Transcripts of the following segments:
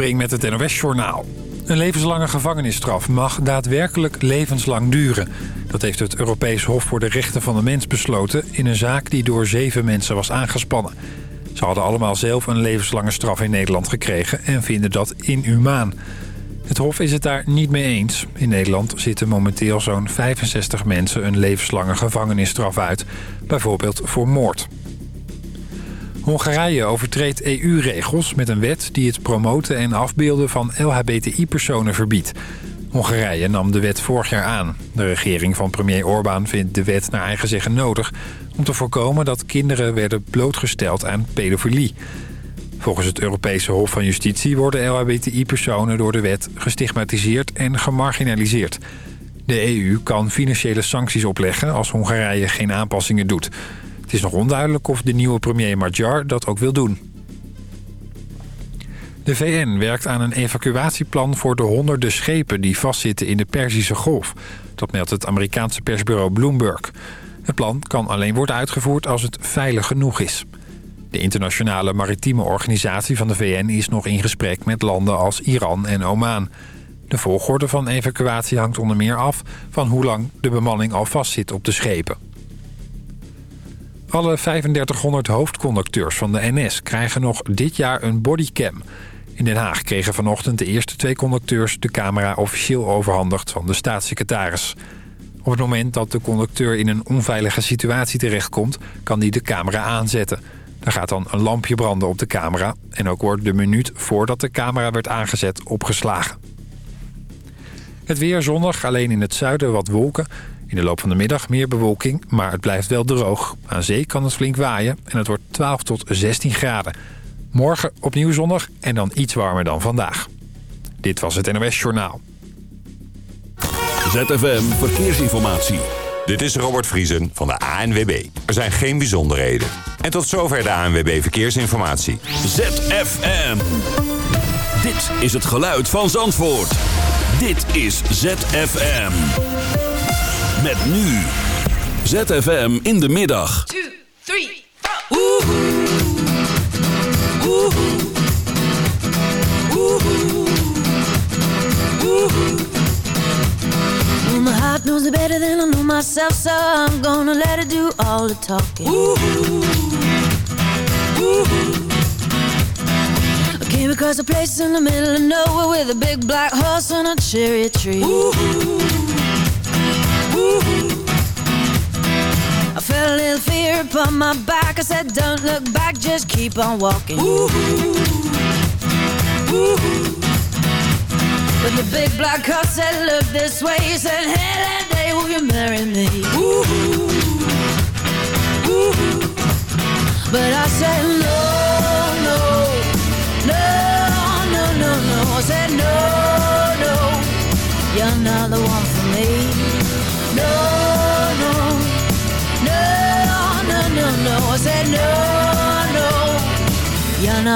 Met het NOS-journaal. Een levenslange gevangenisstraf mag daadwerkelijk levenslang duren. Dat heeft het Europees Hof voor de Rechten van de Mens besloten... in een zaak die door zeven mensen was aangespannen. Ze hadden allemaal zelf een levenslange straf in Nederland gekregen... en vinden dat inhumaan. Het Hof is het daar niet mee eens. In Nederland zitten momenteel zo'n 65 mensen een levenslange gevangenisstraf uit. Bijvoorbeeld voor moord. Hongarije overtreedt EU-regels met een wet die het promoten en afbeelden van LHBTI-personen verbiedt. Hongarije nam de wet vorig jaar aan. De regering van premier Orbán vindt de wet naar eigen zeggen nodig... om te voorkomen dat kinderen werden blootgesteld aan pedofilie. Volgens het Europese Hof van Justitie worden LHBTI-personen door de wet gestigmatiseerd en gemarginaliseerd. De EU kan financiële sancties opleggen als Hongarije geen aanpassingen doet... Het is nog onduidelijk of de nieuwe premier Magyar dat ook wil doen. De VN werkt aan een evacuatieplan voor de honderden schepen die vastzitten in de Perzische Golf. Dat meldt het Amerikaanse persbureau Bloomberg. Het plan kan alleen worden uitgevoerd als het veilig genoeg is. De internationale maritieme organisatie van de VN is nog in gesprek met landen als Iran en Oman. De volgorde van evacuatie hangt onder meer af van hoe lang de bemanning al vastzit op de schepen. Alle 3500 hoofdconducteurs van de NS krijgen nog dit jaar een bodycam. In Den Haag kregen vanochtend de eerste twee conducteurs de camera officieel overhandigd van de staatssecretaris. Op het moment dat de conducteur in een onveilige situatie terechtkomt, kan hij de camera aanzetten. Er gaat dan een lampje branden op de camera en ook wordt de minuut voordat de camera werd aangezet opgeslagen. Het weer zonnig, alleen in het zuiden wat wolken. In de loop van de middag meer bewolking, maar het blijft wel droog. Aan zee kan het flink waaien en het wordt 12 tot 16 graden. Morgen opnieuw zonnig en dan iets warmer dan vandaag. Dit was het NOS Journaal. ZFM Verkeersinformatie. Dit is Robert Vriesen van de ANWB. Er zijn geen bijzonderheden. En tot zover de ANWB Verkeersinformatie. ZFM. Dit is het geluid van Zandvoort. Dit is ZFM. Met nu. ZFM in de middag. 2, 3, 4. Oeh. Oeh. Oeh. Oeh. Well, my heart knows it better than I know myself, so I'm gonna let it do all the talking. Ooh. Ooh. I came across a place in the middle of nowhere with a big black horse and a cherry tree. Ooh. Felt a little fear upon my back. I said, Don't look back, just keep on walking. Ooh. Ooh. But the big black horse said, Look this way. He said, Hey, that day, will you marry me? Ooh. Ooh. But I said, No, no, no, no, no, no. I said, No, no, you're not the one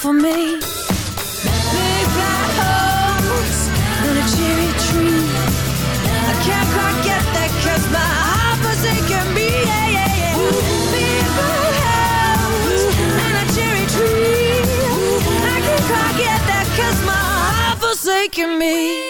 for me. Forsaken me.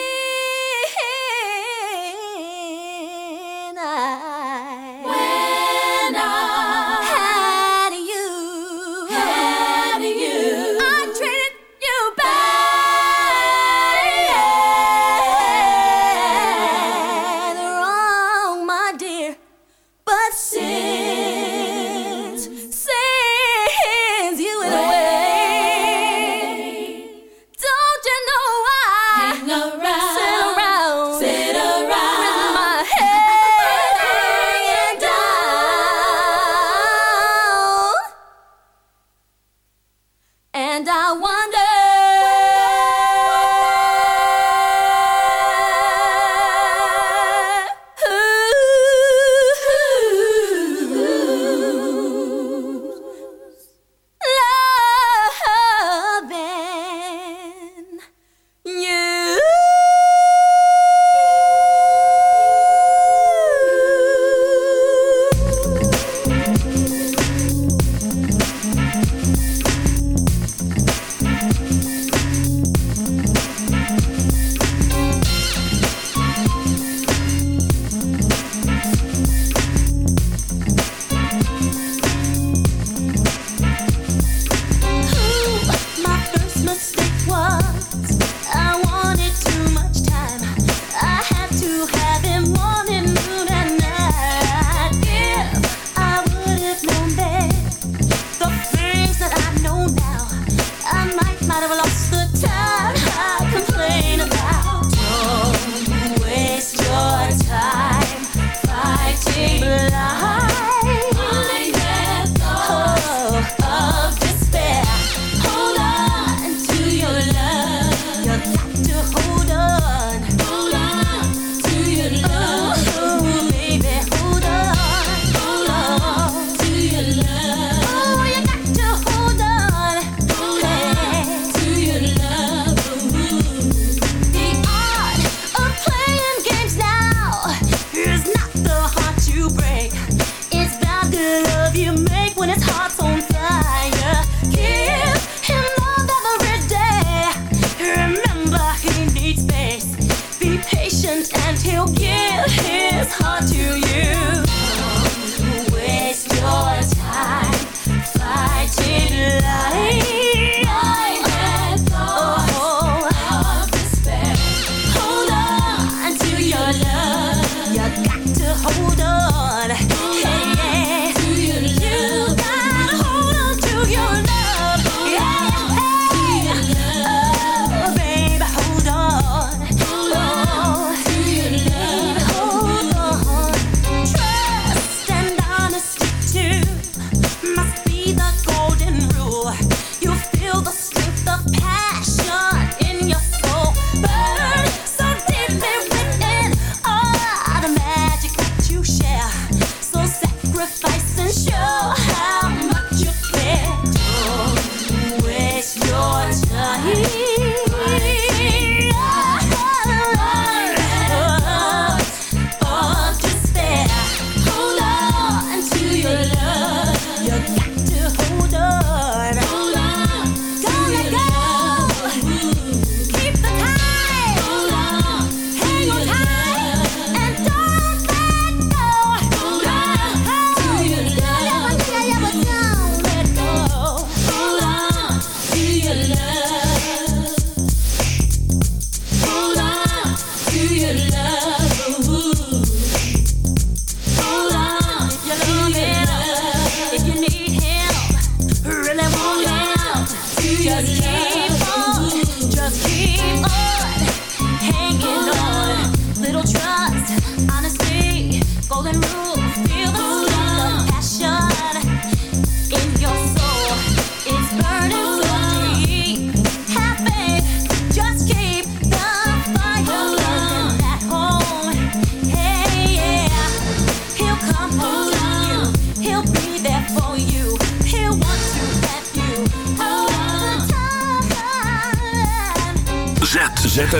Just keep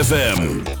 ZFM.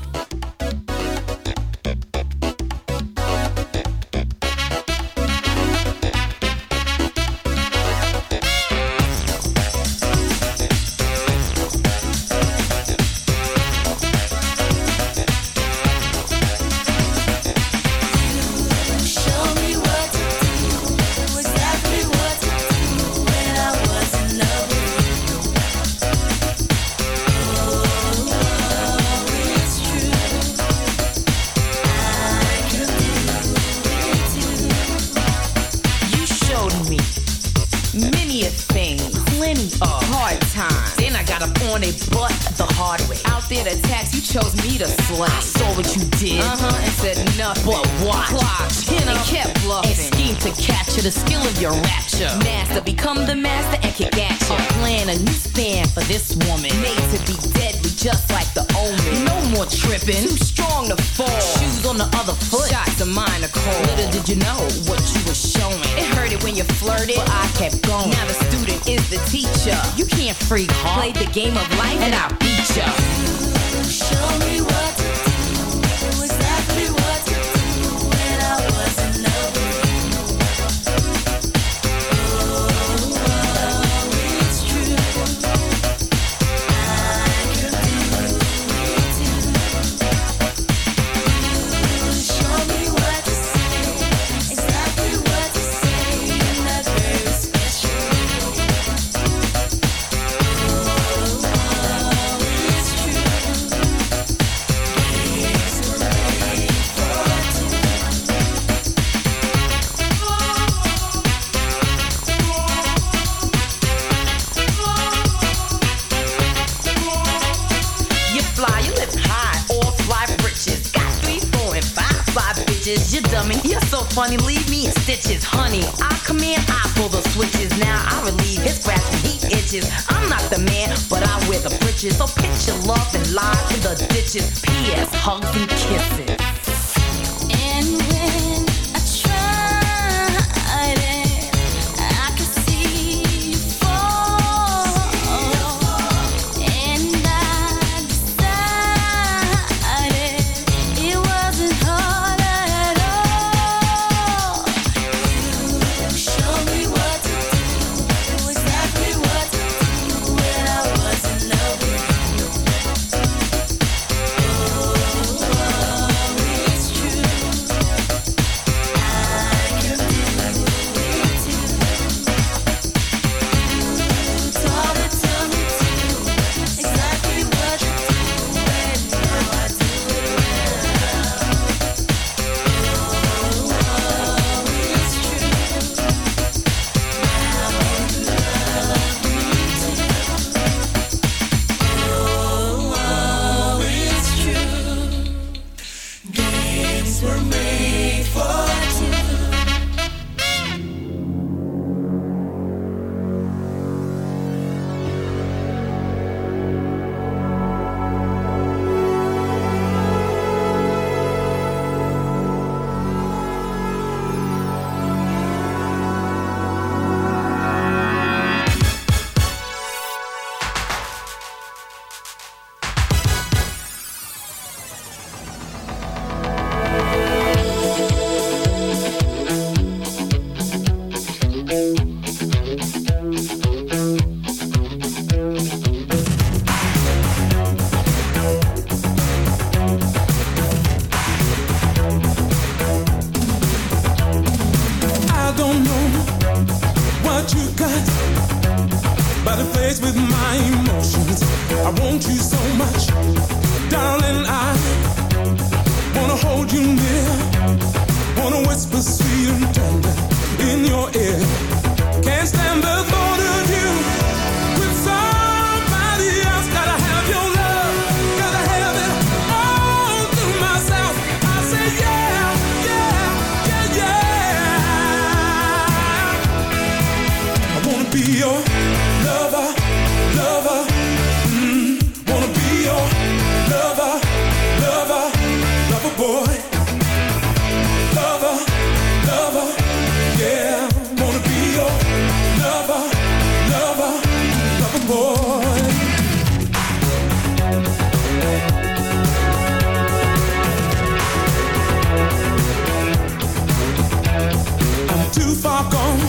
too far gone.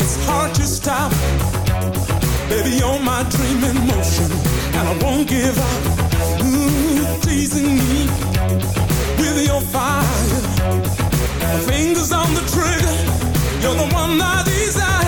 It's hard to stop. Baby, you're my dream in motion, and I won't give up. Ooh, teasing me with your fire. My Fingers on the trigger, you're the one I desire.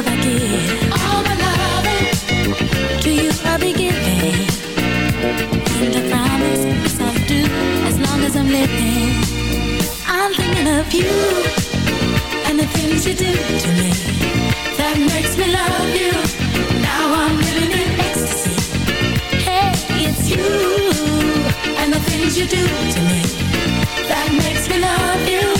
All my loving to you I'm giving, and I promise I'll do as long as I'm living. I'm thinking of you. And the things you do to me. That makes me love you. Now I'm living in ecstasy. Hey, it's you. And the things you do to me. That makes me love you.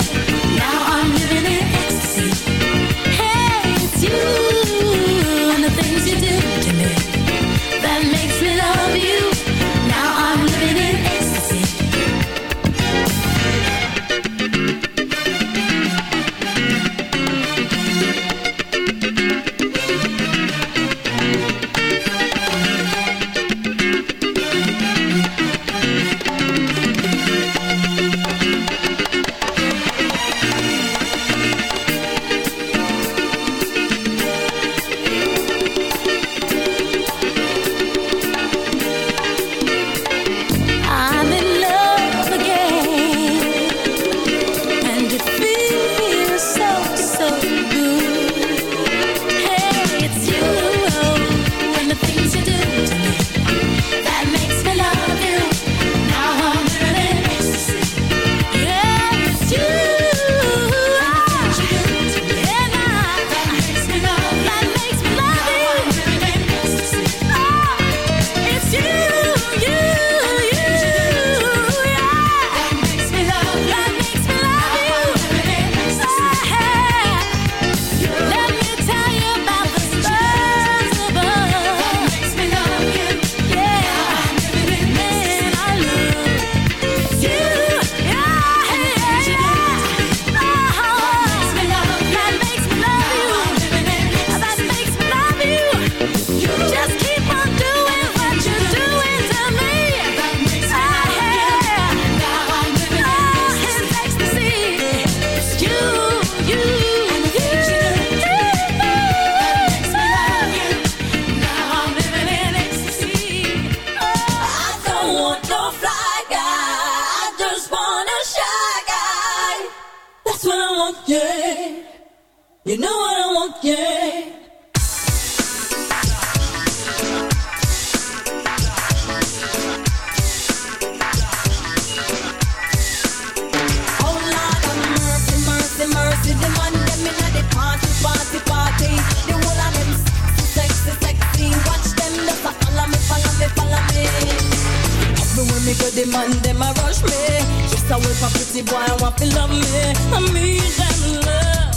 See, boy, I want to love me. I need them love.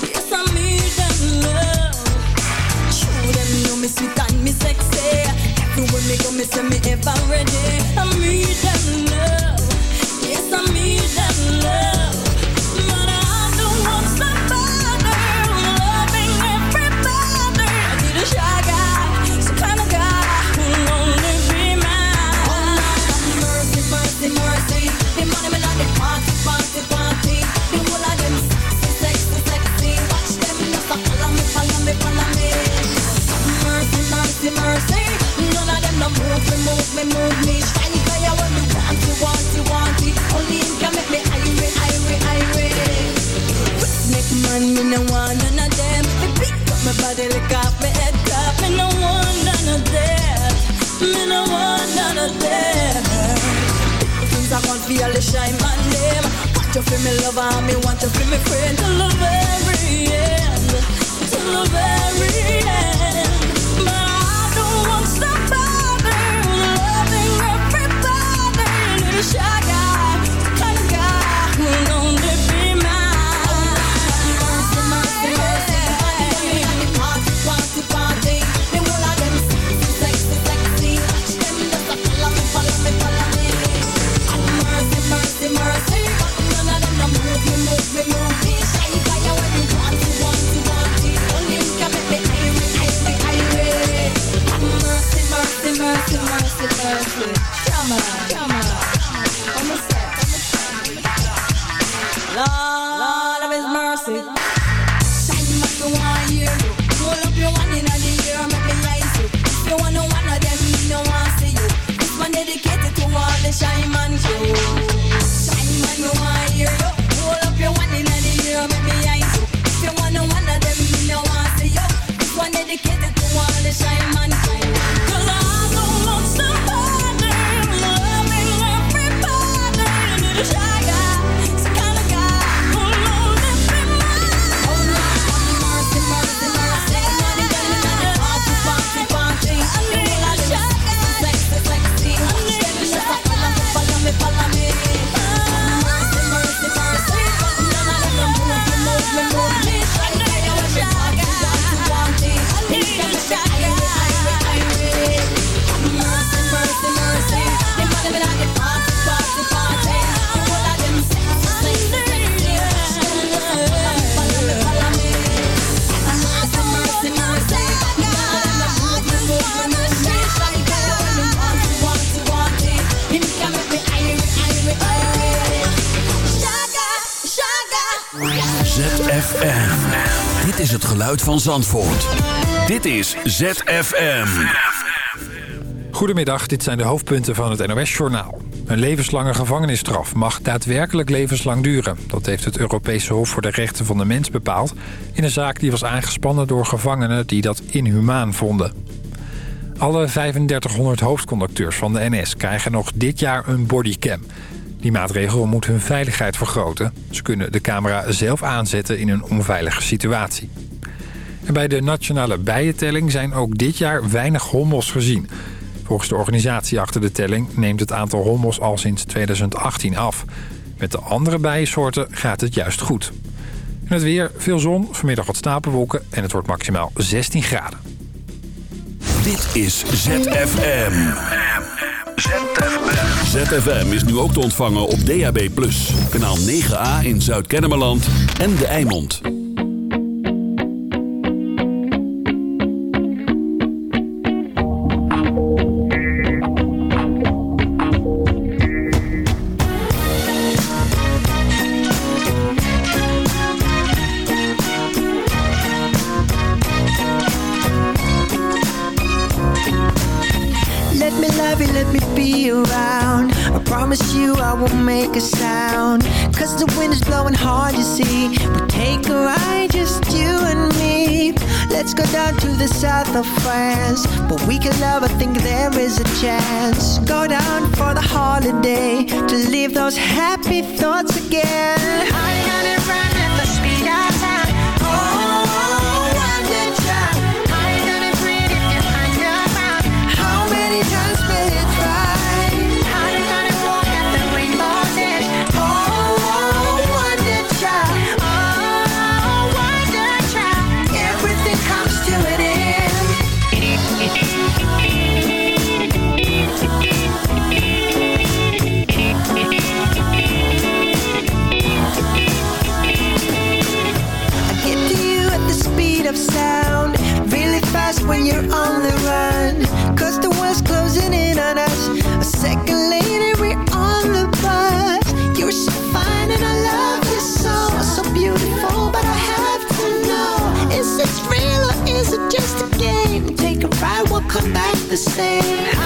Yes, I need them love. Show them know me sweet and me sexy. Everywhere me go, me say me ever ready. I need them love. Yes, I need them love. make me move me. Shiny Cause you want me want it, want it, want it Only him can make me irate, irate, irate Snake man, me no want none of them. Me pick up my body, lick off my head top Me no want none of them. Me no want none of them. Things I want for all the shine my name. Want you for me lover, me want you for me friend. Till the very end, till the very end. Mercy, mercy, mercy, van Zandvoort. Dit is ZFM. Goedemiddag, dit zijn de hoofdpunten van het NOS-journaal. Een levenslange gevangenisstraf mag daadwerkelijk levenslang duren. Dat heeft het Europese Hof voor de Rechten van de Mens bepaald... in een zaak die was aangespannen door gevangenen die dat inhumaan vonden. Alle 3500 hoofdconducteurs van de NS krijgen nog dit jaar een bodycam. Die maatregel moet hun veiligheid vergroten. Ze kunnen de camera zelf aanzetten in een onveilige situatie. En bij de nationale bijentelling zijn ook dit jaar weinig hommels gezien. Volgens de organisatie achter de telling neemt het aantal hommels al sinds 2018 af. Met de andere bijensoorten gaat het juist goed. Het weer, veel zon, vanmiddag wat stapelwolken en het wordt maximaal 16 graden. Dit is ZFM. ZFM is nu ook te ontvangen op DAB+. Kanaal 9A in Zuid-Kennemerland en De Eimond. Down to the south of France. But we can I think there is a chance. Go down for the holiday. To leave those happy thoughts again. High on the same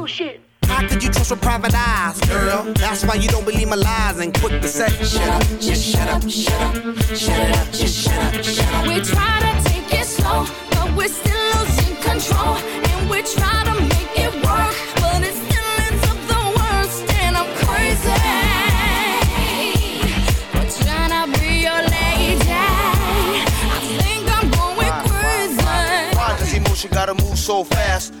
With private eyes, girl? That's why you don't believe my lies and quick to say, shut up, just shut up, shut up, shut it up, just shut up, shut up. We try to take it slow, but we're still losing control. And we try to make it work, but it still ends up the worst. And I'm crazy. We're trying to be your lady. I think I'm going crazy. Why does emotion gotta move so fast?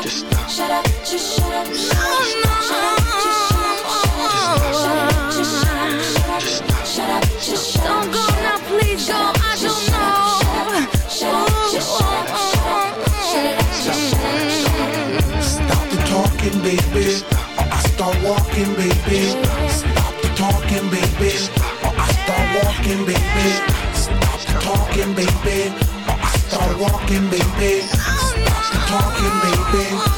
Just stop. Shut up, just shut up, shut up. Oh, no. Shut up, just shut up, shut up. Shut up, just shut up, shut up. Shut up, just shut up. Don't go now, please go, I don't know. Shut up, just shut up, shut up. Shut it up, just shut up. Stop the talking, baby. Or I start walking, baby. Stop the talking, baby. Or I start walking, baby. Stop the talking, baby. Or I start walking, baby. Oh, stop the talking, baby.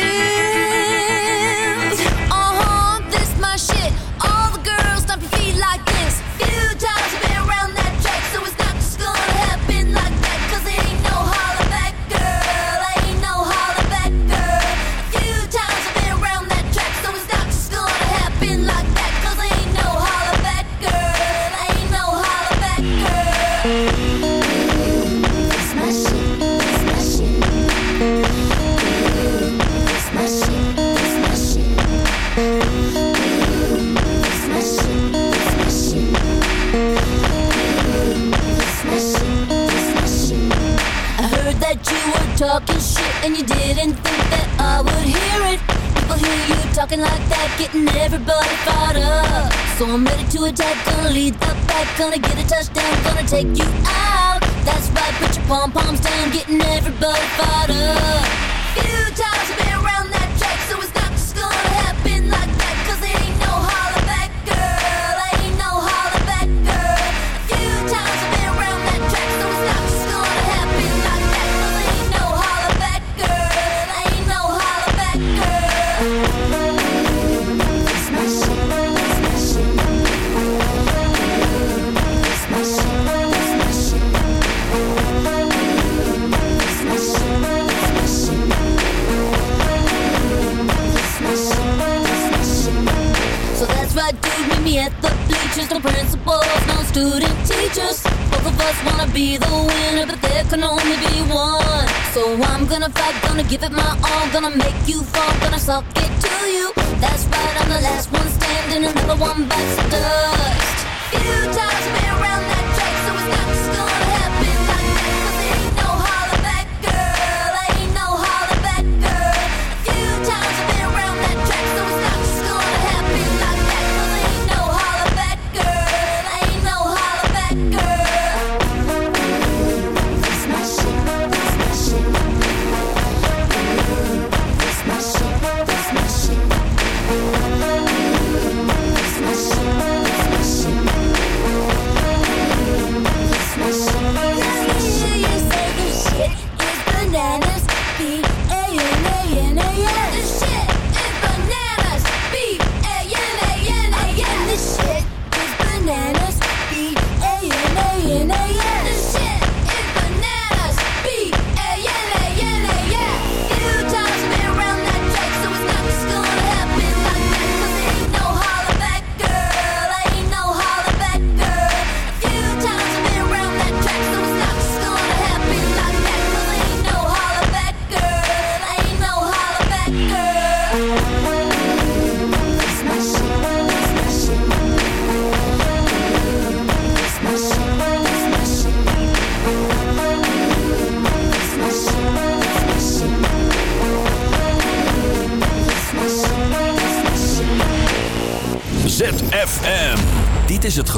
Gonna get a touchdown, gonna take you out. That's right, put your pom poms down, getting everybody fired up. Futile. us wanna be the winner, but there can only be one. So I'm gonna fight, gonna give it my all, gonna make you fall, gonna suck it to you. That's right, I'm the last one standing, another one bites the dust. Few times a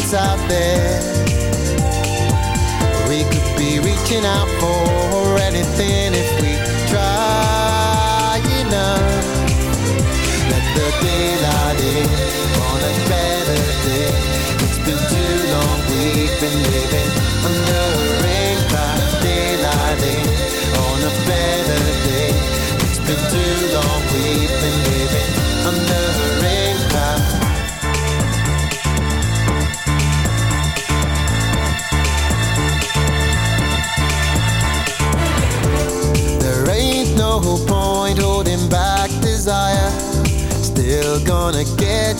It's out there. We could be reaching out for anything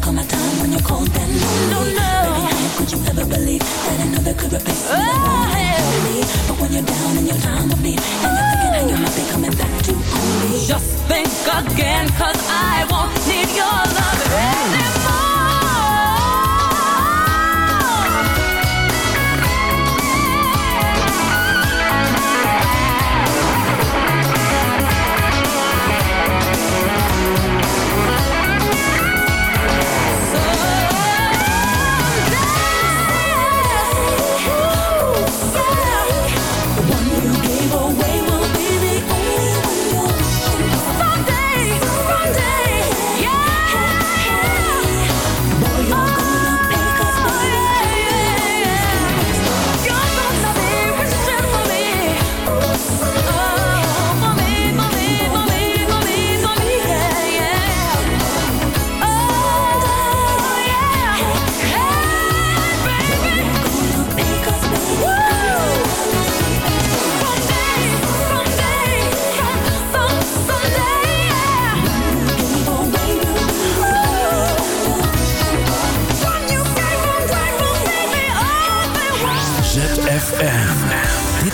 that there'll ever come a time when you're cold and lonely. Baby, how could you ever believe that another could replace oh, you? Lonely. But when you're down in your time of need and you're thinking how you might be coming back to only. Just think again, 'cause I won't need your love